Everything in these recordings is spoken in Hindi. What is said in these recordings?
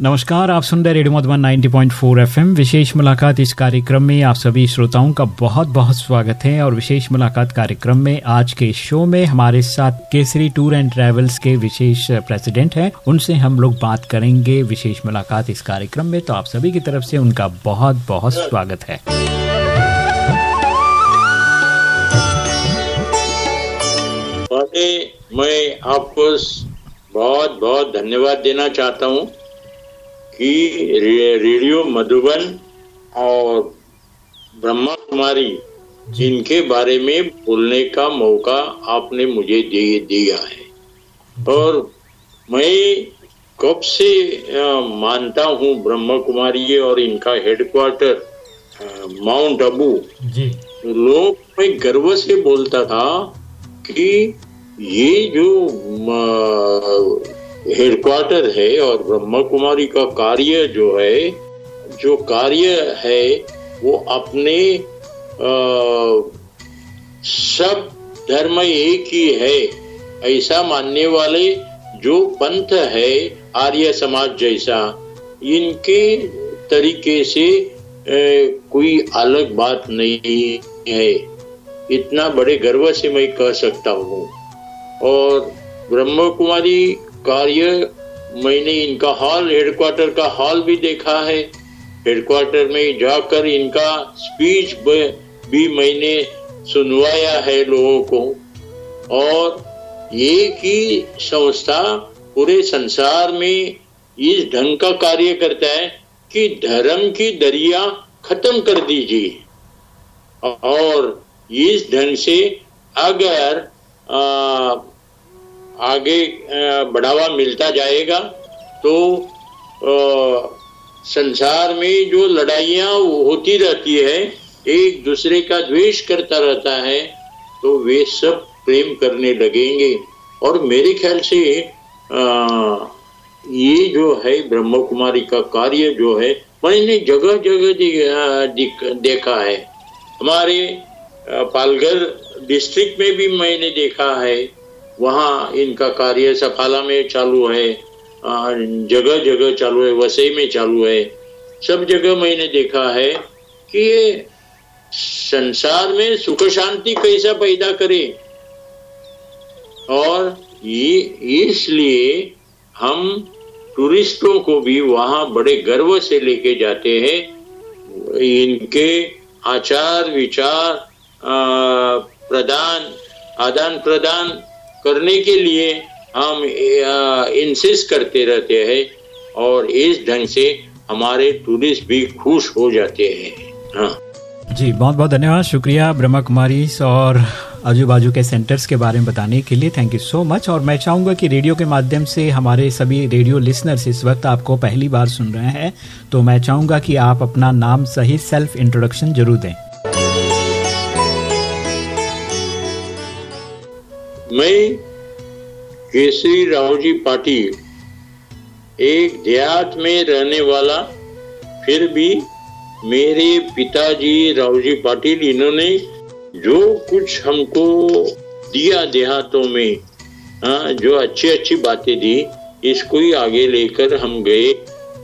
नमस्कार, आप सुन रहे रेडियो मधुबन 90.4 एफएम। विशेष मुलाकात इस कार्यक्रम में आप सभी श्रोताओं का बहुत बहुत स्वागत है और विशेष मुलाकात कार्यक्रम में आज के शो में हमारे साथ केसरी टूर एंड ट्रेवल्स के विशेष प्रेसिडेंट हैं। उनसे हम लोग बात करेंगे विशेष मुलाकात इस कार्यक्रम में तो आप सभी की तरफ़ से उनका बहुत बहुत स्वागत है। मैं आपको बहुत बहुत धन्यवाद देना चाहता हूँ। कि रेडियो मधुबन और ब्रह्मा कुमारी जिनके बारे में बोलने का मौका आपने मुझे दे दिया है। और मैं कब से मानता हूँ ब्रह्मा कुमारी और इनका हेडक्वार्टर माउंट अबू जी। लोग मैं गर्व से बोलता था कि ये जो हेडक्वार्टर है और ब्रह्मा कुमारी का कार्य जो है जो कार्य है वो अपने आ, सब धर्म एक ही है। ऐसा मानने वाले जो पंथ है आर्य समाज जैसा इनके तरीके से ए, कोई अलग बात नहीं है। इतना बड़े गर्व से मैं कह सकता हूँ। और ब्रह्म कुमारी कार्य मैंने इनका हॉल हेडक्वार्टर का हॉल भी देखा है। हेडक्वार्टर में जाकर इनका स्पीच भी मैंने सुनवाया है लोगों को। और एक ही संस्था पूरे संसार में इस ढंग का कार्य करता है कि धर्म की दरिया खत्म कर दीजिए। और इस ढंग से अगर आ, आगे बढ़ावा मिलता जाएगा तो संसार में जो लड़ाइयाँ होती रहती है एक दूसरे का द्वेष करता रहता है तो वे सब प्रेम करने लगेंगे। और मेरे ख्याल से आ, ये जो है ब्रह्म कुमारी का कार्य जो है मैंने जगह जगह देखा है। हमारे पालघर डिस्ट्रिक्ट में भी मैंने देखा है। वहाँ इनका कार्य सफाला में चालू है जगह जगह चालू है, वसई में चालू है। सब जगह मैंने देखा है कि ये संसार में सुख शांति कैसा पैदा करे। और इसलिए हम टूरिस्टों को भी वहाँ बड़े गर्व से लेके जाते हैं। इनके आचार विचार प्रदान आदान प्रदान करने के लिए हम इंसिस्ट करते रहते हैं और इस ढंग से हमारे टूरिस्ट भी खुश हो जाते हैं। हाँ। जी बहुत बहुत धन्यवाद। शुक्रिया ब्रह्मा कुमारी और आजू बाजू के सेंटर्स के बारे में बताने के लिए। थैंक यू सो मच और मैं चाहूँगा कि रेडियो के माध्यम से हमारे सभी रेडियो लिसनर्स इस वक्त आपको पहली बार सुन रहे हैं। तो मैं चाहूँगा कि आप अपना नाम सही सेल्फ इंट्रोडक्शन ज़रूर दें। मैं केसरी राव जी पाटिल एक देहात में रहने वाला फिर भी मेरे पिताजी राव जी पाटिल इन्होंने जो कुछ हमको दिया देहातों में हाँ जो अच्छी अच्छी बातें दी इसको ही आगे लेकर हम गए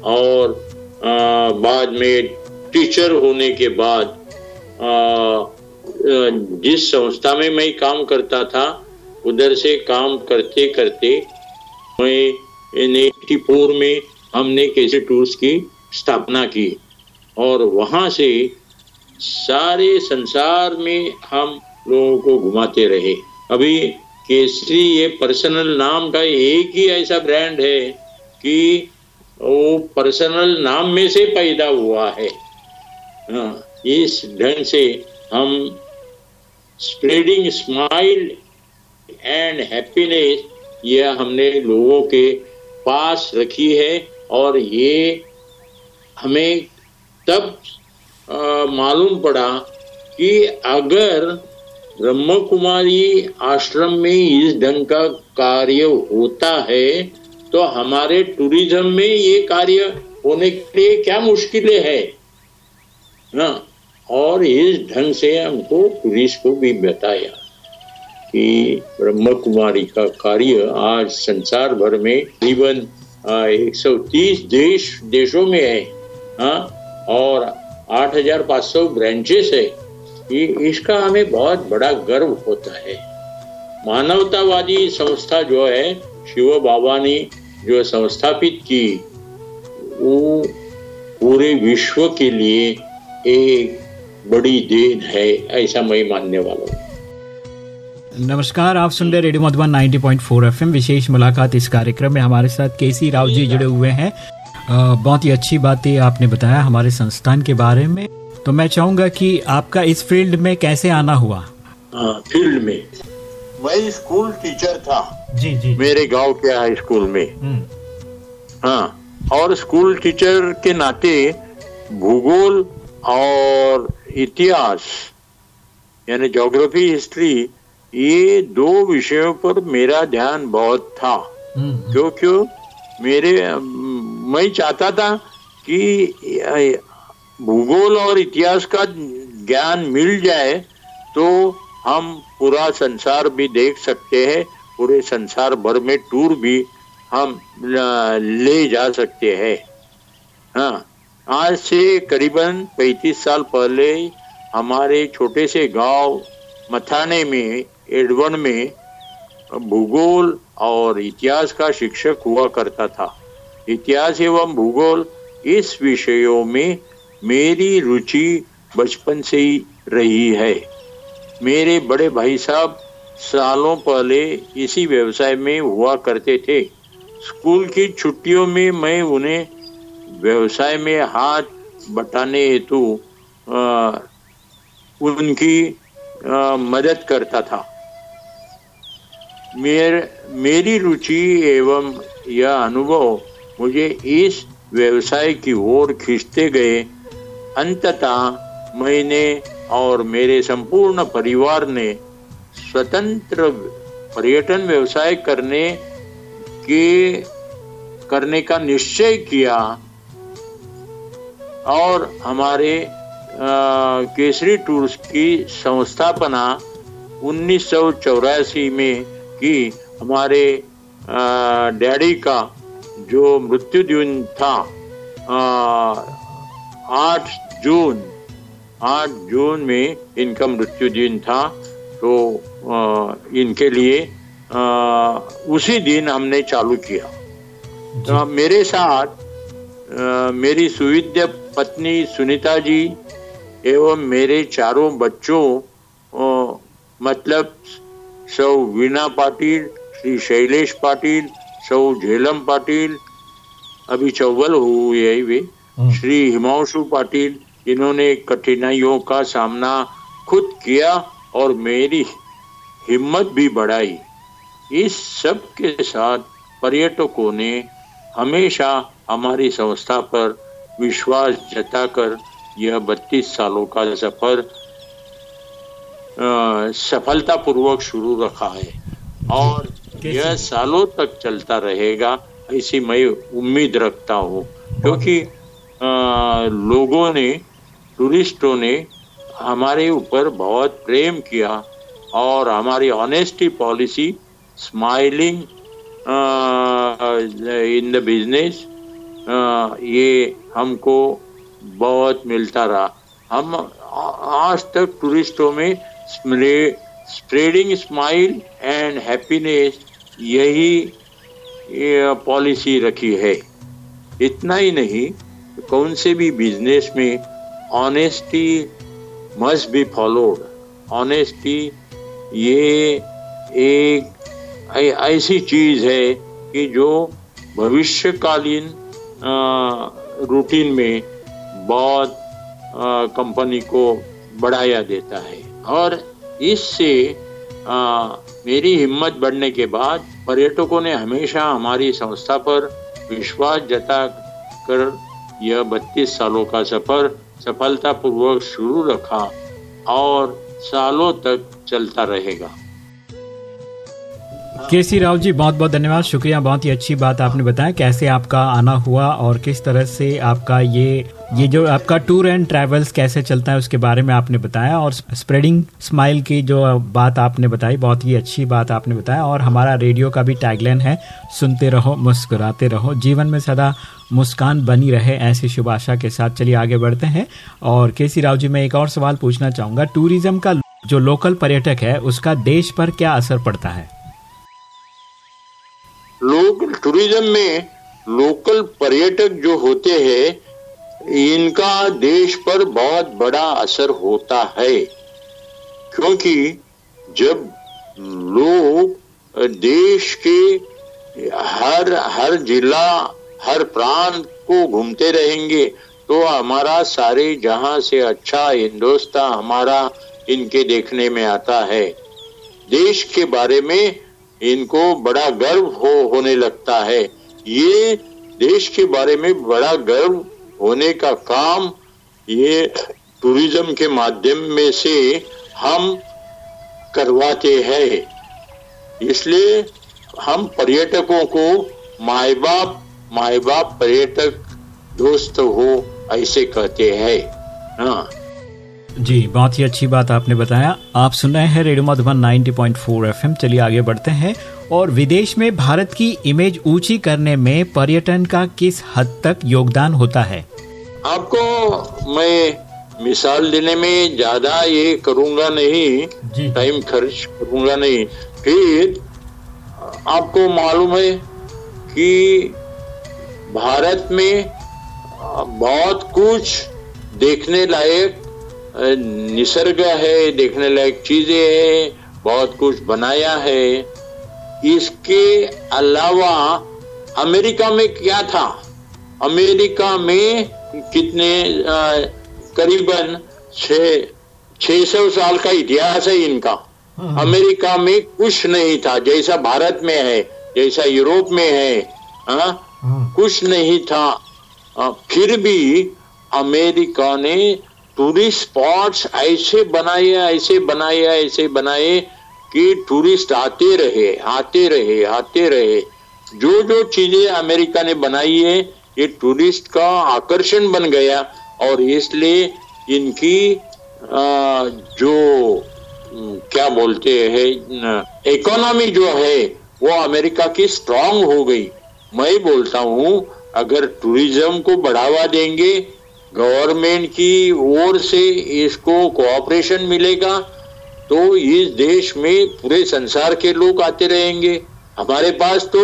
और आ, बाद में टीचर होने के बाद आ, जिस संस्था में मैं काम करता था उधर से काम करते करते मैं फोर में हमने कैसे टूर्स की स्थापना की। और वहाँ से सारे संसार में हम लोगों को घुमाते रहे। अभी केसरी ये पर्सनल नाम का एक ही ऐसा ब्रांड है कि वो पर्सनल नाम में से पैदा हुआ है। हाँ, इस ढंग से हम स्प्रेडिंग स्माइल एंड हैप्पीनेस ये हमने लोगों के पास रखी है और ये हमें तब मालूम पड़ा कि अगर ब्रह्म कुमारी आश्रम में इस ढंग का कार्य होता है तो हमारे टूरिज़्म में ये कार्य होने के लिए क्या मुश्किलें है? ना? और इस ढंग से हमको पुलिस को भी बताया। कि ब्रह्म कुमारी का कार्य आज संसार भर में करीबन 130 देश देशों में है हाँ और 8,500 ब्रांचेस है। ये इसका हमें बहुत बड़ा गर्व होता है। मानवतावादी संस्था जो है शिव बाबा ने जो संस्थापित की वो पूरे विश्व के लिए एक बड़ी देन है ऐसा मैं मानने वाला हूँ। नमस्कार आप सुन रहे रेडियो मधुबन 90.4 एफएम। विशेष मुलाकात इस कार्यक्रम में हमारे साथ केसी राव जी जुड़े हुए हैं। बहुत ही अच्छी बातें आपने बताया हमारे संस्थान के बारे में। तो मैं चाहूँगा कि आपका इस फ़ील्ड में कैसे आना हुआ? आ, फ़ील्ड में? मैं स्कूल टीचर था। जी जी। मेरे गाँव के हाई स्कूल में। हम्म। हाँ और स्कूल टीचर के नाते भूगोल और इतिहास यानी जोग्राफी हिस्ट्री ये दो विषयों पर मेरा ध्यान बहुत था। हम्म, क्यों क्यों? मेरे मैं चाहता था कि भूगोल और इतिहास का ज्ञान मिल जाए तो हम पूरा संसार भी देख सकते हैं पूरे संसार भर में टूर भी हम ले जा सकते हैं। हाँ आज से करीबन 35 साल पहले हमारे छोटे से गाँव मथाने में एडवन में भूगोल और इतिहास का शिक्षक हुआ करता था। इतिहास एवं भूगोल इस विषयों में मेरी रुचि बचपन से ही रही है। मेरे बड़े भाई साहब सालों पहले इसी व्यवसाय में हुआ करते थे। स्कूल की छुट्टियों में मैं उन्हें व्यवसाय में हाथ बटाने हेतु उनकी आ, मदद करता था। मेर, मेरी रुचि एवं यह अनुभव मुझे इस व्यवसाय की ओर खींचते गए। अंततः मैंने और मेरे संपूर्ण परिवार ने स्वतंत्र पर्यटन व्यवसाय करने के करने का निश्चय किया और हमारे केसरी टूर्स की संस्थापना उन्नीस सौ चौरासी में की हमारे डैडी का जो मृत्यु दिन था आठ जून आठ जून में इनका मृत्यु दिन था तो आ, इनके लिए आ, उसी दिन हमने चालू किया। तो मेरे साथ आ, मेरी सुविद्य पत्नी सुनीता जी एवं मेरे चारों बच्चों आ, मतलब सौ वीणा पाटिल श्री शैलेश पाटिल सौ झेलम पाटिल अभी चौबल हुए वे हम्म। श्री हिमांशु पाटिल इन्होंने कठिनाइयों का सामना खुद किया और मेरी हिम्मत भी बढ़ाई इस सब के साथ पर्यटकों ने हमेशा हमारी संस्था पर विश्वास जताकर यह बत्तीस सालों का सफ़र सफलतापूर्वक शुरू रखा है। और यह सालों तक चलता रहेगा ऐसी मैं उम्मीद रखता हूँ। क्योंकि लोगों ने टूरिस्टों ने हमारे ऊपर बहुत प्रेम किया और हमारी honesty policy smiling in the business ये हमको बहुत मिलता रहा। हम आज तक टूरिस्टों में स्प्रेडिंग स्माइल एंड हैप्पीनेस यही पॉलिसी रखी है। इतना ही नहीं, कौन से भी बिज़नेस में honesty must be followed honesty ये एक ऐसी चीज़ है कि जो भविष्यकालीन रूटीन में बहुत कंपनी को बढ़ाया देता है। और इससे मेरी हिम्मत बढ़ने के बाद पर्यटकों ने हमेशा हमारी संस्था पर विश्वास जता कर यह बत्तीस सालों का सफ़र सफलतापूर्वक शुरू रखा और सालों तक चलता रहेगा। के सी राव जी, बहुत बहुत धन्यवाद। शुक्रिया, बहुत ही अच्छी बात आपने बताया, कैसे आपका आना हुआ और किस तरह से आपका ये ये जो आपका टूर एंड ट्रैवल्स कैसे चलता है, उसके बारे में आपने बताया और स्प्रेडिंग स्माइल की जो बात आपने बताई, बहुत ही अच्छी बात आपने बताया और हमारा रेडियो का भी टैगलाइन है, सुनते रहो, मुस्कुराते रहो। जीवन में सदा मुस्कान बनी रहे ऐसी शुभ आशा के साथ। चलिए आगे बढ़ते हैं और के सी राव जी, मैं एक और सवाल पूछना चाहूँगा। टूरिज़्म का जो लोकल पर्यटक है, उसका देश पर क्या असर पड़ता है? लोग टूरिज़्म में लोकल पर्यटक जो होते हैं, इनका देश पर बहुत बड़ा असर होता है। क्योंकि जब लोग देश के हर हर जिला, हर प्रांत को घूमते रहेंगे तो हमारा सारे जहाँ से अच्छा हिंदुस्तान हमारा इनके देखने में आता है। देश के बारे में इनको बड़ा गर्व हो, होने लगता है। ये देश के बारे में बड़ा गर्व होने का काम ये टूरिज़्म के माध्यम में से हम करवाते हैं। इसलिए हम पर्यटकों को माए बाप माए बाप पर्यटक दोस्त हो, ऐसे कहते हैं। हाँ। जी बहुत ही अच्छी बात आपने बताया। आप सुन रहे हैं रेडियो मधुबन 90.4 एफएम। चलिए आगे बढ़ते हैं। और विदेश में भारत की इमेज ऊँची करने में पर्यटन का किस हद तक योगदान होता है? आपको मैं मिसाल देने में ज़्यादा ये करूँगा नहीं टाइम खर्च करूँगा नहीं। फिर आपको मालूम है कि भारत में बहुत कुछ देखने लायक निसर्ग है देखने लायक चीज़ें है बहुत कुछ बनाया है इसके अलावा अमेरिका में क्या था अमेरिका में कितने करीबन छह सौ साल का इतिहास है इनका हाँ। अमेरिका में कुछ नहीं था जैसा भारत में है जैसा यूरोप में है आ? हाँ। कुछ नहीं था आ, फिर भी अमेरिका ने टूरिस्ट स्पॉट्स ऐसे बनाए ऐसे बनाए ऐसे बनाए कि टूरिस्ट आते रहे आते रहे आते रहे। जो जो चीज़ें अमेरिका ने बनाई है ये टूरिस्ट का आकर्षण बन गया और इसलिए इनकी आ, जो क्या बोलते हैं इकोनॉमी जो है वो अमेरिका की स्ट्रांग हो गई। मैं बोलता हूँ अगर टूरिज़्म को बढ़ावा देंगे गवर्नमेंट की ओर से इसको कोऑपरेशन मिलेगा तो इस देश में पूरे संसार के लोग आते रहेंगे। हमारे पास तो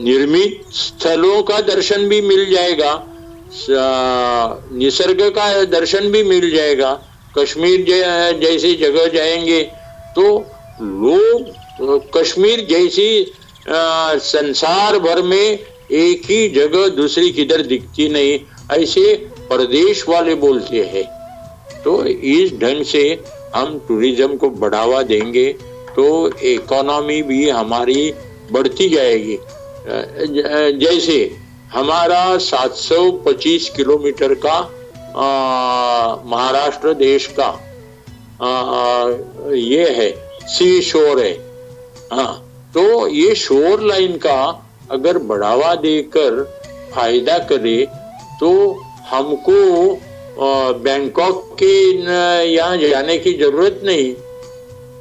निर्मित स्थलों का दर्शन भी मिल जाएगा निसर्ग का दर्शन भी मिल जाएगा। कश्मीर जैसी जगह जाएँगे तो लोग, कश्मीर जैसी संसार भर में एक ही जगह दूसरी किधर दिखती नहीं। ऐसे प्रदेश वाले बोलते हैं। तो इस ढंग से हम टूरिज़्म को बढ़ावा देंगे तो इकोनॉमी भी हमारी बढ़ती जाएगी। जैसे हमारा 725 किलोमीटर का महाराष्ट्र देश का आ, ये है सी शोर है। हाँ तो ये शोर लाइन का अगर बढ़ावा देकर फ़ायदा करे तो हमको बैंकॉक के यहाँ जाने की ज़रूरत नहीं।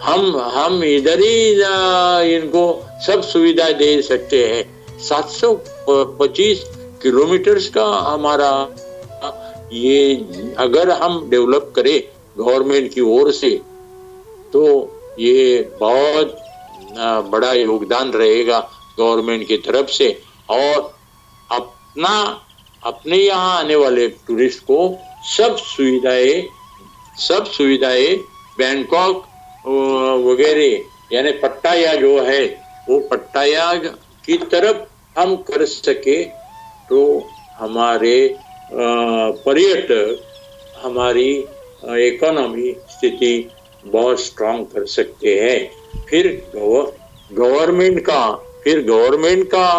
हम हम इधर ही इनको सब सुविधा दे सकते हैं। 725 किलोमीटर का हमारा ये अगर हम डेवलप करें गवर्नमेंट की ओर से तो ये बहुत बड़ा योगदान रहेगा गवर्नमेंट की तरफ़ से। और अपना अपने यहाँ आने वाले टूरिस्ट को सब सुविधाएँ सब सुविधाएँ बैंकॉक वगैरह, यानी पट्टाया जो है, वो पट्टाया की तरफ़ हम कर सके तो हमारे पर्यटक, हमारी इकोनॉमी स्थिति बहुत स्ट्रांग कर सकते हैं। फिर गवर्नमेंट का, फिर गवर्नमेंट का,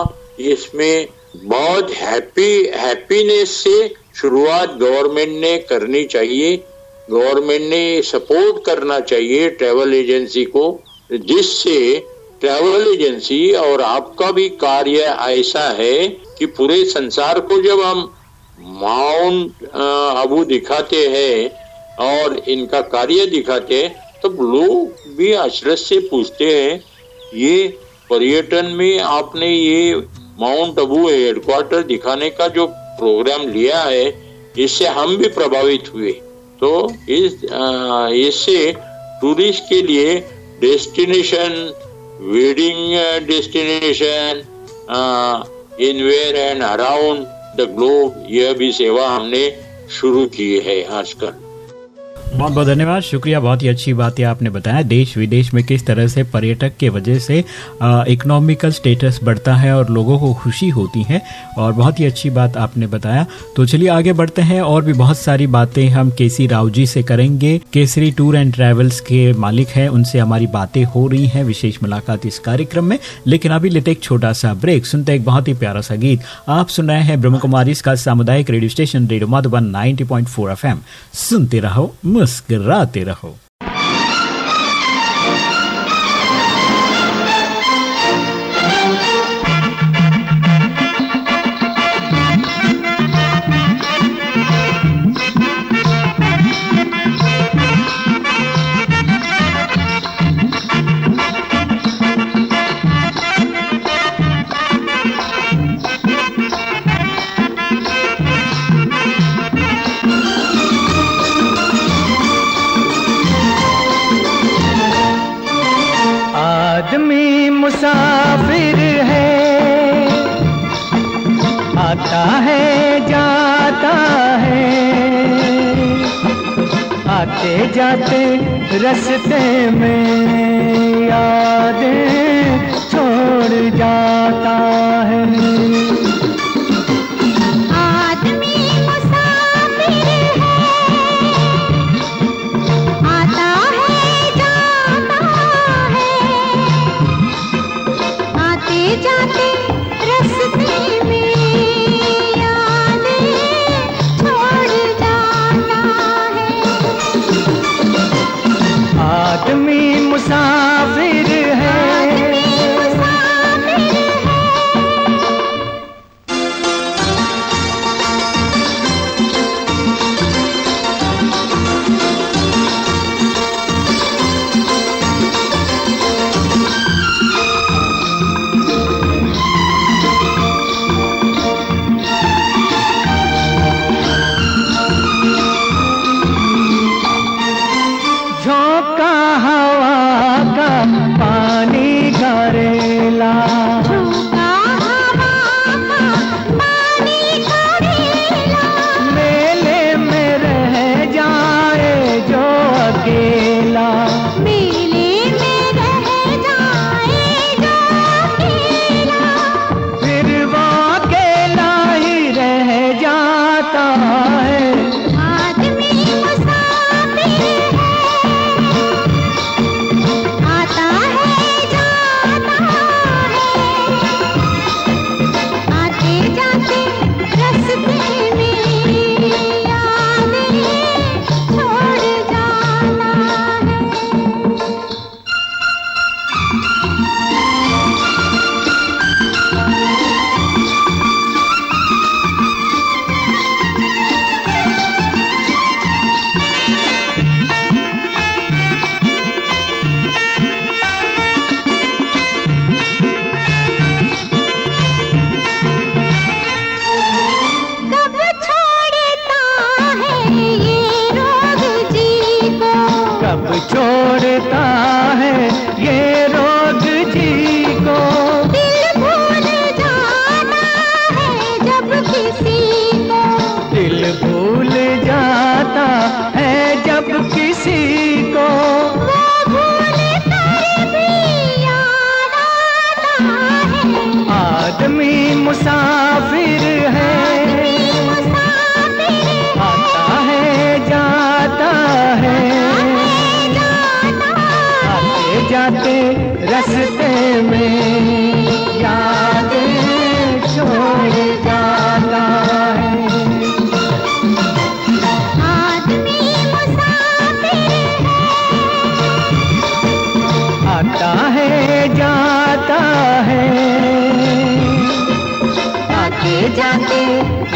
इसमें बहुत हैप्पी हैप्पीनेस से शुरुआत गवर्नमेंट ने करनी चाहिए। गवर्नमेंट ने सपोर्ट करना चाहिए ट्रैवल एजेंसी को, जिससे ट्रैवल एजेंसी और आपका भी कार्य ऐसा है कि पूरे संसार को जब हम माउंट अबू दिखाते हैं और इनका कार्य दिखाते हैं, तब लोग भी अशरत से पूछते हैं, ये पर्यटन में आपने ये माउंट अबू हेडक्वार्टर दिखाने का जो प्रोग्राम लिया है, इससे हम भी प्रभावित हुए। तो इस इससे टूरिस्ट के लिए destination wedding destination anywhere and around the globe यह भी सेवा हमने शुरू की है आजकल। बहुत बहुत धन्यवाद। शुक्रिया, बहुत ही अच्छी बात है आपने बताया। देश विदेश में किस तरह से पर्यटक के वजह से इकोनॉमिकल स्टेटस बढ़ता है और लोगों को खुशी होती है, और बहुत ही अच्छी बात आपने बताया। तो चलिए आगे बढ़ते हैं, और भी बहुत सारी बातें हम केसी राव जी से करेंगे। केसरी टूर एंड ट्रेवल्स के मालिक हैं, उनसे हमारी बातें हो रही हैं, विशेष मुलाकात इस कार्यक्रम में। लेकिन अभी लेते एक छोटा सा ब्रेक, सुनते एक बहुत ही प्यारा सा गीत। आप सुन रहे हैं ब्रह्म कुमारी सामुदायिक radio station, radio Madhuban 90.4 FM. सुनते रहो मुस्कराते रहो। जाते रस्ते में यादें छोड़ जाता जाते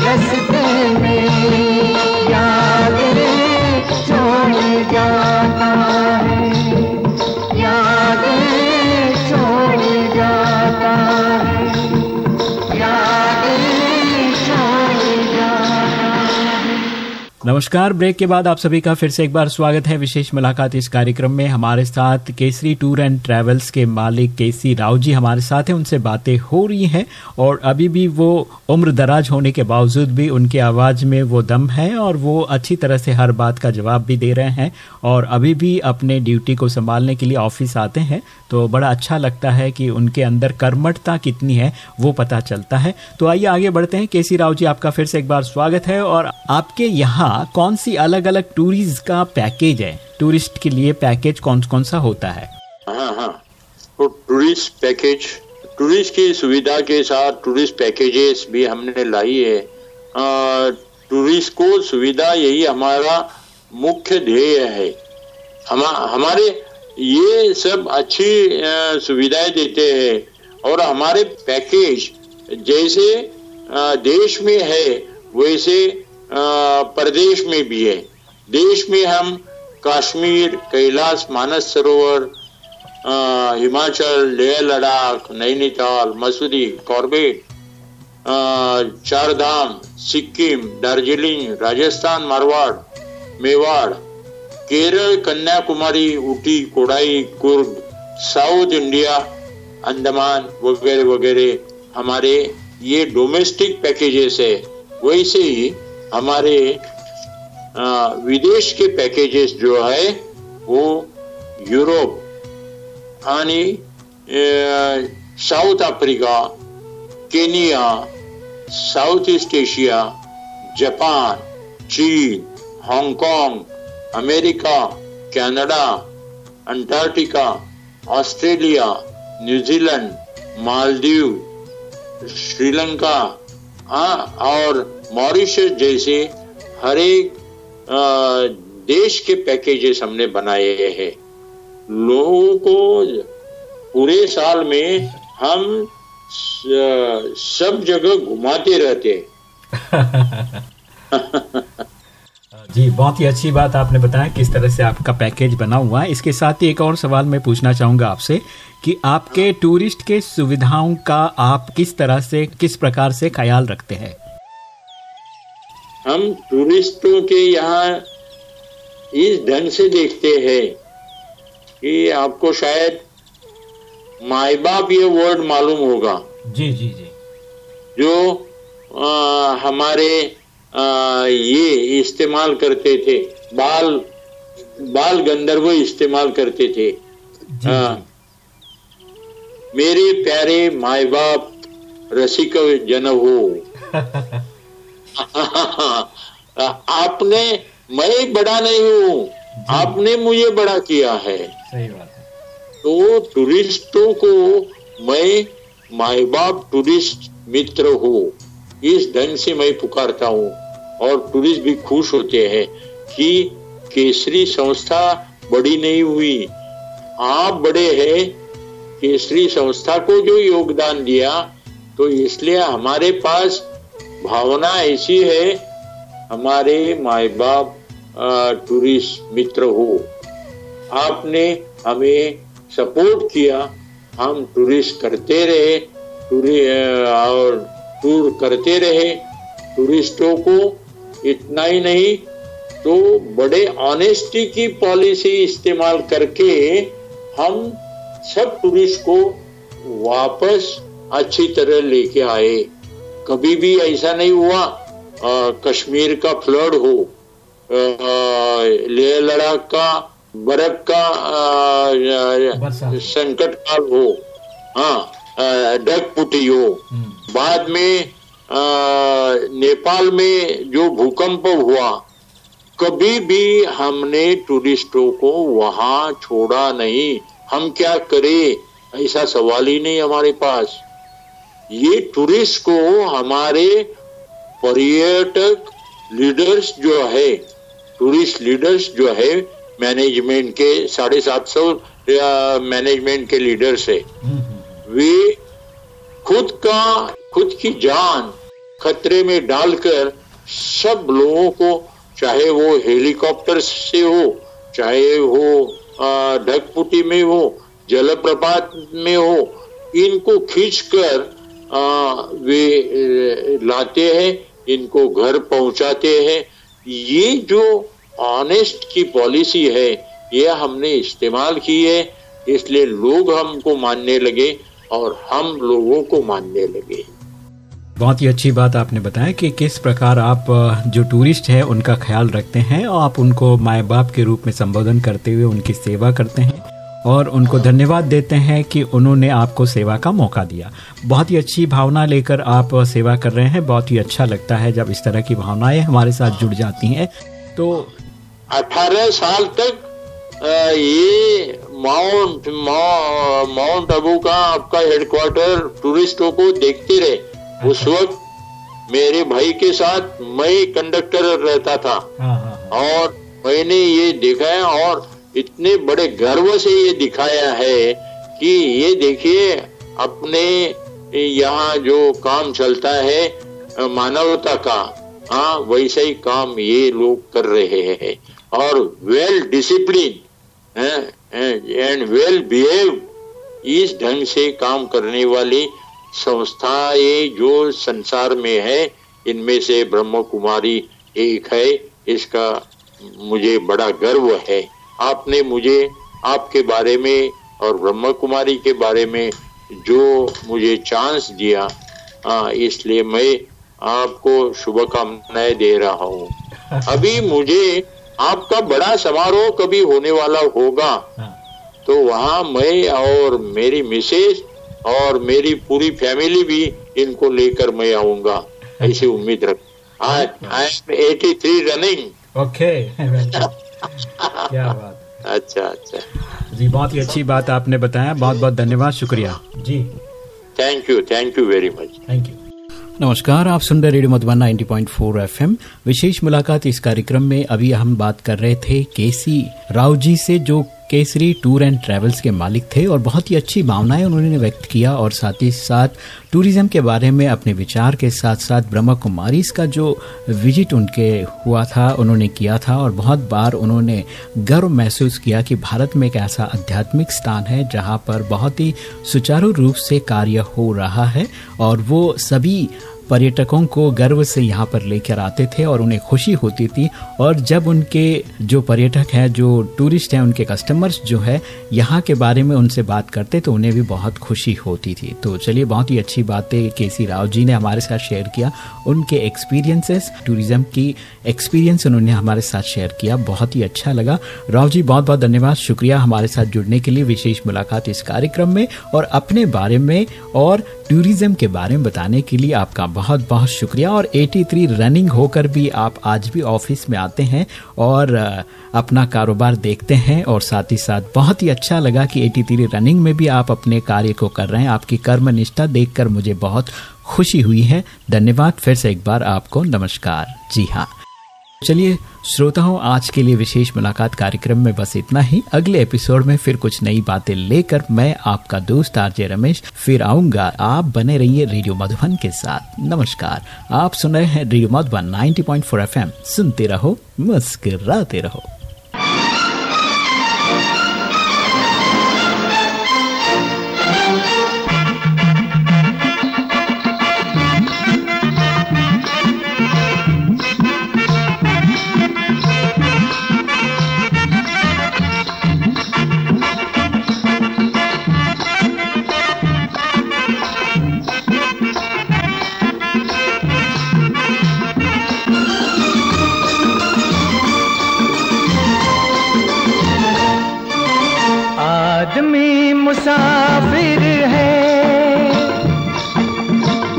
रस्ते में। नमस्कार। ब्रेक के बाद आप सभी का फिर से एक बार स्वागत है विशेष मुलाकात इस कार्यक्रम में। हमारे साथ केसरी टूर एंड ट्रेवल्स के मालिक केसी राव जी हमारे साथ हैं। उनसे बातें हो रही हैं और अभी भी वो उम्र दराज होने के बावजूद भी उनकी आवाज़ में वो दम है और वो अच्छी तरह से हर बात का जवाब भी दे रहे हैं और अभी भी अपने ड्यूटी को संभालने के लिए ऑफ़िस आते हैं। तो बड़ा अच्छा लगता है कि उनके अंदर कर्मठता कितनी है वो पता चलता है। तो आइए आगे बढ़ते हैं। केसी राव जी, आपका फिर से एक बार स्वागत है और आपके यहाँ कौन सी अलग अलग टूरिस्ट का पैकेज है? टूरिस्ट के लिए पैकेज कौन कौन सा होता है? हाँ हाँ। तो टूरिस्ट पैकेज टूरिस्ट की सुविधा के साथ टूरिस्ट पैकेजेस भी हमने लाई है। टूरिस्ट को सुविधा यही हमारा मुख्य ध्येय है। हम हमारे ये सब अच्छी सुविधाएँ देते हैं और हमारे पैकेज जैसे अ, देश में है वैसे प्रदेश में भी है। देश में हम Kashmir, Kailash, Manas Sarovar Himachal, Leh Ladakh, Nainital, Mussoorie, Corbett Chardham, Sikkim, Darjeeling, Rajasthan, Marwar, Mewar, Kerala, Kanyakumari, Ooty, Kodai, Coorg, south India, Andaman वगैरह वगैरह हमारे ये डोमेस्टिक पैकेजेस है। वैसे ही हमारे विदेश के पैकेजेस जो है वो Europe uh, South Africa Kenya South East Asia Japan चीन Hong Kong America Canada Antarctica Australia New Zealand Maldives Sri Lanka हाँ और मॉरिशस जैसे हर एक देश के पैकेजेस हमने बनाए हैं। लोगों को पूरे साल में हम सब जगह घुमाते रहते जी, बहुत ही अच्छी बात आपने बताया किस तरह से आपका पैकेज बना हुआ है। इसके साथ ही एक और सवाल मैं पूछना चाहूँगा आपसे कि आपके टूरिस्ट के सुविधाओं का आप किस तरह से, किस प्रकार से ख्याल रखते हैं? हम टूरिस्टों के यहाँ इस ढंग से देखते हैं कि आपको शायद माई बाप ये वर्ड मालूम होगा। जी जी जी। जो आ, हमारे आ, ये इस्तेमाल करते थे बाल बाल गंधर्व इस्तेमाल करते थे। जी, हाँ। मेरे प्यारे माई बाप रसिक जन हो आपने मैं बड़ा नहीं हूँ। आपने मुझे बड़ा किया है। सही बात है। तो टूरिस्टों को मैं माई बाप टूरिस्ट मित्र हूँ। इस ढंग से मैं पुकारता हूँ। और टूरिस्ट भी खुश होते हैं कि केसरी संस्था बड़ी नहीं हुई। आप बड़े हैं केसरी संस्था को जो योगदान दिया तो इसलिए हमारे पास भावना ऐसी है, हमारे माए बाप टूरिस्ट मित्र हो। आपने हमें सपोर्ट किया, हम टूरिस्ट करते रहे, टूरि और टूर करते रहे। टूरिस्टों को इतना ही नहीं तो बड़े ऑनेस्टी की पॉलिसी इस्तेमाल करके हम सब टूरिस्ट को वापस अच्छी तरह लेके आए। कभी भी ऐसा नहीं हुआ अ, कश्मीर का फ्लड हो लेह लद्दाख का बर्फ़ का संकट काल हो हाँ डग पुटी हो। हम्म, बाद में अ, नेपाल में जो भूकंप हुआ कभी भी हमने टूरिस्टों को वहाँ छोड़ा नहीं। हम क्या करें? ऐसा सवाल ही नहीं हमारे पास। ये टूरिस्ट को हमारे पर्यटक लीडर्स जो है, टूरिस्ट लीडर्स जो है मैनेजमेंट के साढ़े सात सौ मैनेजमेंट के लीडर्स है। वे खुद का, खुद की जान खतरे में डालकर सब लोगों को, चाहे वो हेलीकॉप्टर से हो, चाहे वो ढकपुटी में हो, जलप्रपात में हो, इनको खींचकर वे लाते हैं, इनको घर पहुंचाते हैं। ये जो ऑनेस्ट की पॉलिसी है ये हमने इस्तेमाल की है, इसलिए लोग हमको मानने लगे और हम लोगों को मानने लगे बहुत ही अच्छी बात आपने बताया कि किस प्रकार आप जो टूरिस्ट हैं, उनका ख्याल रखते हैं और आप उनको माए बाप के रूप में संबोधन करते हुए उनकी सेवा करते हैं। और उनको धन्यवाद देते हैं कि उन्होंने आपको सेवा का मौका दिया। बहुत ही अच्छी भावना लेकर आप सेवा कर रहे हैं। बहुत ही अच्छा लगता है जब इस तरह की भावनाएँ हमारे साथ जुड़ जाती हैं। तो 18 साल तक ये माउंट माउंट आबू का आपका हेडक्वार्टर टूरिस्टों को देखते रहे। उस वक्त मेरे भाई के साथ मैं कंडक्टर रहता था। हाँ हाँ। और मैंने ये देखा है और इतने बड़े गर्व से ये दिखाया है कि ये देखिए, अपने यहाँ जो काम चलता है, मानवता का हाँ वैसा ही काम ये लोग कर रहे हैं। और well discipline and well behave इस ढंग से काम करने वाली संस्थाएँ जो संसार में है, इनमें से ब्रह्म कुमारी एक है, इसका मुझे बड़ा गर्व है। आपने मुझे आपके बारे में और ब्रह्म कुमारी के बारे में जो मुझे चांस दिया इसलिए मैं आपको शुभकामनाएँ दे रहा हूँ। अभी मुझे आपका बड़ा समारोह कभी होने वाला होगा। हाँ। तो वहाँ मैं और मेरी मिसेज और मेरी पूरी फैमिली भी इनको लेकर मैं आऊँगा। ऐसी उम्मीद रख I am eighty three running okay क्या बात अच्छा अच्छा। जी बहुत ही अच्छी बात आपने बताया। बहुत बहुत धन्यवाद शुक्रिया। जी। Thank you thank you very much thank you नमस्कार आप सुन रहे रेडियो मधुबन 90.4 एफएम। विशेष मुलाकात इस कार्यक्रम में अभी हम बात कर रहे थे केसी राव जी से जो केसरी टूर एंड ट्रैवल्स के मालिक थे और बहुत ही अच्छी भावनाएँ उन्होंने व्यक्त किया और साथ ही साथ टूरिज़्म के बारे में अपने विचार के साथ साथ ब्रह्मा कुमारी का जो विज़िट उनके हुआ था, उन्होंने किया था और बहुत बार उन्होंने गर्व महसूस किया कि भारत में एक ऐसा आध्यात्मिक स्थान है जहाँ पर बहुत ही सुचारू रूप से कार्य हो रहा है और वो सभी पर्यटकों को गर्व से यहाँ पर लेकर आते थे और उन्हें खुशी होती थी। और जब उनके जो पर्यटक हैं, जो टूरिस्ट हैं, उनके कस्टमर्स जो है, यहाँ के बारे में उनसे बात करते तो उन्हें भी बहुत खुशी होती थी। तो चलिए, बहुत ही अच्छी बातें के सी राव जी ने हमारे साथ शेयर किया। उनके एक्सपीरियंसेस टूरिज़्म की एक्सपीरियंस उन्होंने हमारे साथ शेयर किया। बहुत ही अच्छा लगा। राव जी, बहुत बहुत धन्यवाद। शुक्रिया हमारे साथ जुड़ने के लिए। विशेष मुलाकात इस कार्यक्रम में और अपने बारे में और टूरिज़्म के बारे में बताने के लिए आपका बहुत बहुत शुक्रिया। और 83 रनिंग होकर भी आप आज भी ऑफ़िस में आते हैं और अपना कारोबार देखते हैं और साथ ही साथ बहुत ही अच्छा लगा कि 83 रनिंग में भी आप अपने कार्य को कर रहे हैं। आपकी कर्म निष्ठा देखकर मुझे बहुत खुशी हुई है। धन्यवाद। फिर से एक बार आपको नमस्कार। जी हाँ। चलिए, श्रोताओं, आज के लिए विशेष मुलाकात कार्यक्रम में बस इतना ही। अगले एपिसोड में फिर कुछ नई बातें लेकर मैं आपका दोस्त आरजे रमेश फिर आऊँगा। आप बने रहिए रेडियो मधुबन के साथ। नमस्कार। आप सुन रहे हैं रेडियो मधुबन 90.4 एफएम। सुनते रहो, मुस्कराते रहो। आदमी मुसाफिर है।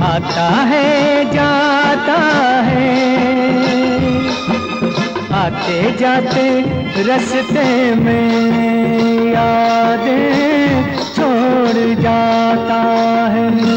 आता है, जाता है। आते जाते रस्ते में यादें छोड़ जाता है।